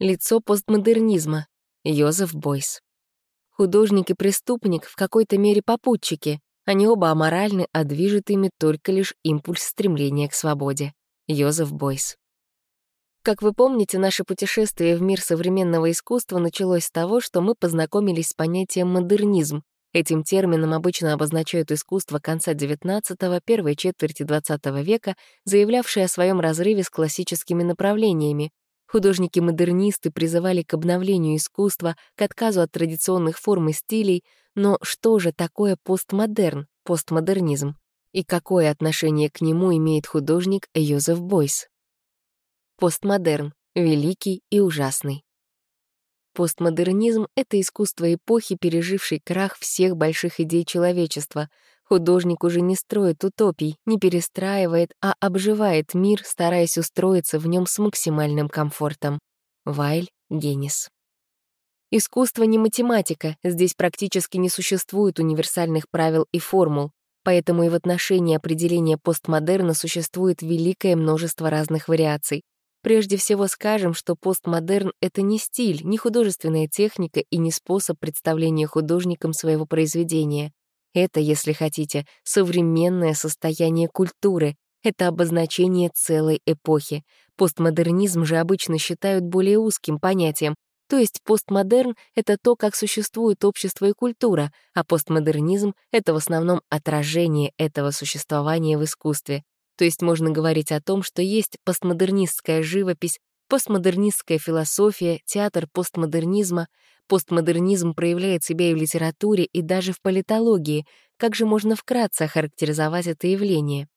Лицо постмодернизма. Йозеф Бойс. Художник и преступник в какой-то мере попутчики. Они оба аморальны, а движет ими только лишь импульс стремления к свободе. Йозеф Бойс. Как вы помните, наше путешествие в мир современного искусства началось с того, что мы познакомились с понятием «модернизм». Этим термином обычно обозначают искусство конца XIX — первой четверти XX века, заявлявшее о своем разрыве с классическими направлениями, Художники-модернисты призывали к обновлению искусства, к отказу от традиционных форм и стилей, но что же такое постмодерн, постмодернизм? И какое отношение к нему имеет художник Йозеф Бойс? Постмодерн — великий и ужасный. Постмодернизм — это искусство эпохи, пережившей крах всех больших идей человечества — Художник уже не строит утопий, не перестраивает, а обживает мир, стараясь устроиться в нем с максимальным комфортом. Вайль Генис. Искусство не математика, здесь практически не существует универсальных правил и формул, поэтому и в отношении определения постмодерна существует великое множество разных вариаций. Прежде всего скажем, что постмодерн — это не стиль, не художественная техника и не способ представления художником своего произведения. Это, если хотите, современное состояние культуры, это обозначение целой эпохи. Постмодернизм же обычно считают более узким понятием, то есть постмодерн — это то, как существует общество и культура, а постмодернизм — это в основном отражение этого существования в искусстве. То есть можно говорить о том, что есть постмодернистская живопись, постмодернистская философия, театр постмодернизма, Постмодернизм проявляет себя и в литературе, и даже в политологии. Как же можно вкратце охарактеризовать это явление?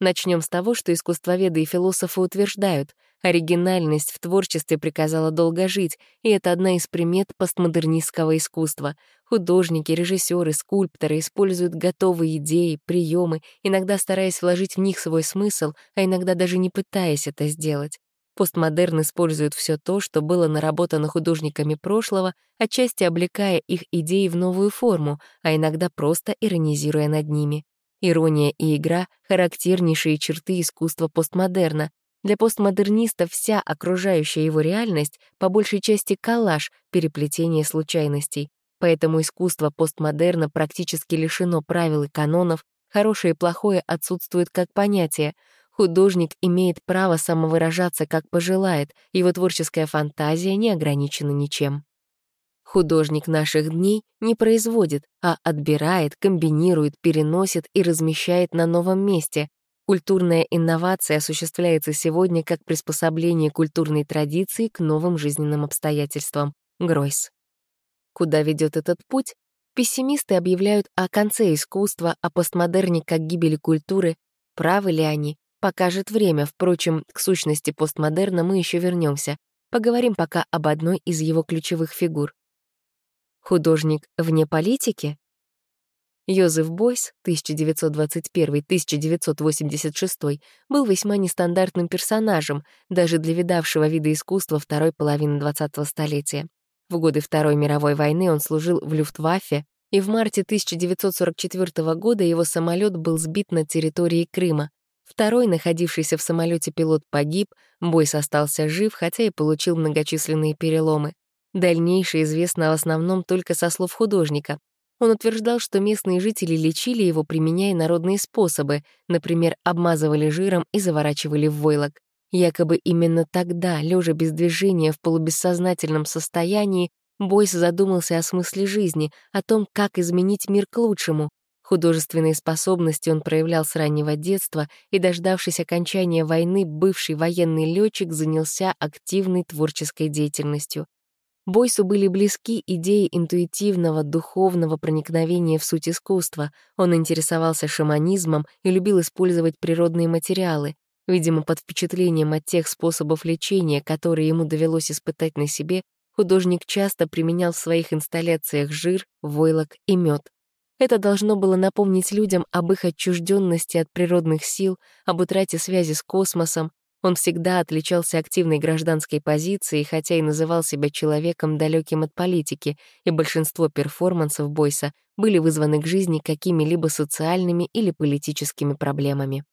Начнем с того, что искусствоведы и философы утверждают, оригинальность в творчестве приказала долго жить, и это одна из примет постмодернистского искусства. Художники, режиссеры, скульпторы используют готовые идеи, приемы, иногда стараясь вложить в них свой смысл, а иногда даже не пытаясь это сделать. Постмодерн использует все то, что было наработано художниками прошлого, отчасти облекая их идеи в новую форму, а иногда просто иронизируя над ними. Ирония и игра — характернейшие черты искусства постмодерна. Для постмодерниста вся окружающая его реальность по большей части коллаж, переплетение случайностей. Поэтому искусство постмодерна практически лишено правил и канонов, хорошее и плохое отсутствует как понятие — Художник имеет право самовыражаться, как пожелает, его творческая фантазия не ограничена ничем. Художник наших дней не производит, а отбирает, комбинирует, переносит и размещает на новом месте. Культурная инновация осуществляется сегодня как приспособление культурной традиции к новым жизненным обстоятельствам. Гройс. Куда ведет этот путь? Пессимисты объявляют о конце искусства, о постмодерне как гибели культуры. Правы ли они? Покажет время, впрочем, к сущности постмодерна мы еще вернемся. Поговорим пока об одной из его ключевых фигур. Художник вне политики? Йозеф Бойс, 1921-1986, был весьма нестандартным персонажем, даже для видавшего вида искусства второй половины 20-го столетия. В годы Второй мировой войны он служил в Люфтваффе, и в марте 1944 года его самолет был сбит на территории Крыма. Второй, находившийся в самолете пилот, погиб, Бойс остался жив, хотя и получил многочисленные переломы. Дальнейшее известно в основном только со слов художника. Он утверждал, что местные жители лечили его, применяя народные способы, например, обмазывали жиром и заворачивали в войлок. Якобы именно тогда, лежа без движения в полубессознательном состоянии, Бойс задумался о смысле жизни, о том, как изменить мир к лучшему. Художественные способности он проявлял с раннего детства, и, дождавшись окончания войны, бывший военный летчик занялся активной творческой деятельностью. Бойсу были близки идеи интуитивного, духовного проникновения в суть искусства. Он интересовался шаманизмом и любил использовать природные материалы. Видимо, под впечатлением от тех способов лечения, которые ему довелось испытать на себе, художник часто применял в своих инсталляциях жир, войлок и мед. Это должно было напомнить людям об их отчужденности от природных сил, об утрате связи с космосом. Он всегда отличался активной гражданской позицией, хотя и называл себя человеком, далеким от политики, и большинство перформансов Бойса были вызваны к жизни какими-либо социальными или политическими проблемами.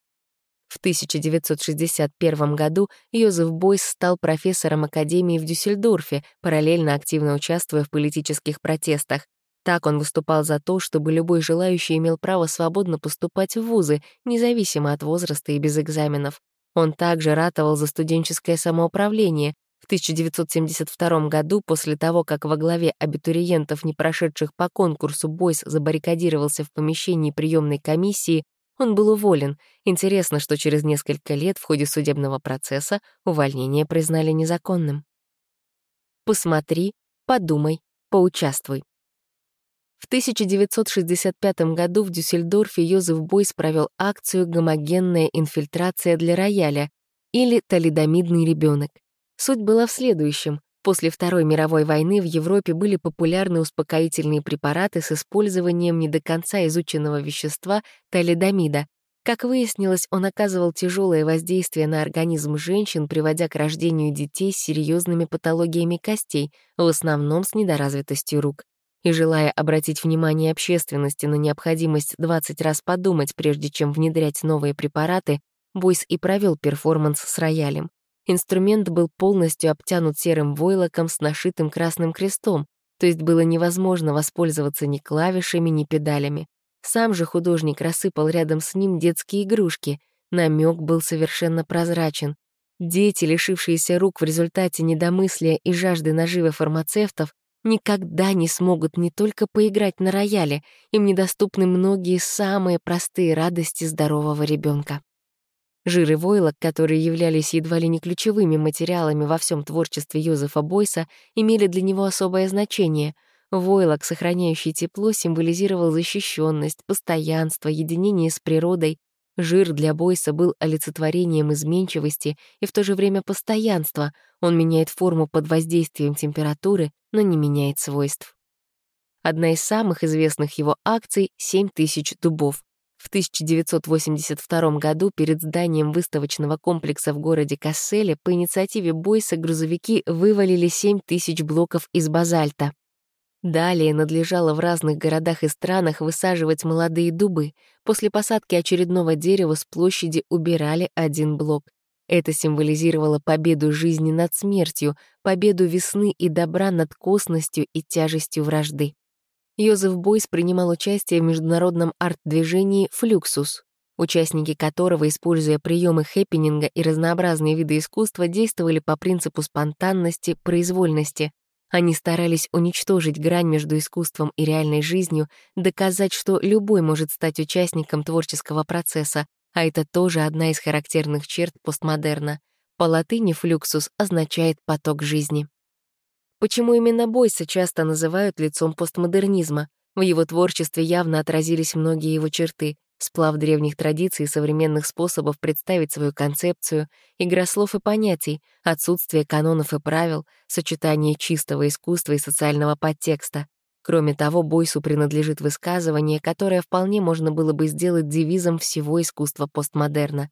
В 1961 году Йозеф Бойс стал профессором Академии в Дюссельдорфе, параллельно активно участвуя в политических протестах. Так он выступал за то, чтобы любой желающий имел право свободно поступать в вузы, независимо от возраста и без экзаменов. Он также ратовал за студенческое самоуправление. В 1972 году, после того, как во главе абитуриентов, не прошедших по конкурсу, Бойс забаррикадировался в помещении приемной комиссии, он был уволен. Интересно, что через несколько лет в ходе судебного процесса увольнение признали незаконным. Посмотри, подумай, поучаствуй. В 1965 году в Дюссельдорфе Йозеф Бойс провел акцию «Гомогенная инфильтрация для рояля» или «Талидомидный ребенок». Суть была в следующем. После Второй мировой войны в Европе были популярны успокоительные препараты с использованием не до конца изученного вещества талидомида. Как выяснилось, он оказывал тяжелое воздействие на организм женщин, приводя к рождению детей с серьезными патологиями костей, в основном с недоразвитостью рук. И желая обратить внимание общественности на необходимость 20 раз подумать, прежде чем внедрять новые препараты, Бойс и провел перформанс с роялем. Инструмент был полностью обтянут серым войлоком с нашитым красным крестом, то есть было невозможно воспользоваться ни клавишами, ни педалями. Сам же художник рассыпал рядом с ним детские игрушки. Намек был совершенно прозрачен. Дети, лишившиеся рук в результате недомыслия и жажды наживы фармацевтов, никогда не смогут не только поиграть на рояле, им недоступны многие самые простые радости здорового ребенка. Жир и войлок, которые являлись едва ли не ключевыми материалами во всем творчестве Йозефа Бойса, имели для него особое значение. Войлок, сохраняющий тепло, символизировал защищенность, постоянство, единение с природой. Жир для Бойса был олицетворением изменчивости и в то же время постоянства. Он меняет форму под воздействием температуры, но не меняет свойств. Одна из самых известных его акций — «Семь тысяч дубов». В 1982 году перед зданием выставочного комплекса в городе Касселе по инициативе Бойса грузовики вывалили 7 тысяч блоков из базальта. Далее надлежало в разных городах и странах высаживать молодые дубы. После посадки очередного дерева с площади убирали один блок. Это символизировало победу жизни над смертью, победу весны и добра над косностью и тяжестью вражды. Йозеф Бойс принимал участие в международном арт-движении «Флюксус», участники которого, используя приемы хэппининга и разнообразные виды искусства, действовали по принципу спонтанности, произвольности. Они старались уничтожить грань между искусством и реальной жизнью, доказать, что любой может стать участником творческого процесса, а это тоже одна из характерных черт постмодерна. По латыни «флюксус» означает «поток жизни». Почему именно Бойса часто называют лицом постмодернизма? В его творчестве явно отразились многие его черты, сплав древних традиций и современных способов представить свою концепцию, игра слов и понятий, отсутствие канонов и правил, сочетание чистого искусства и социального подтекста. Кроме того, Бойсу принадлежит высказывание, которое вполне можно было бы сделать девизом всего искусства постмодерна.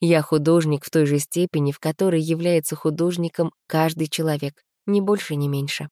«Я художник в той же степени, в которой является художником каждый человек ни больше, ни меньше.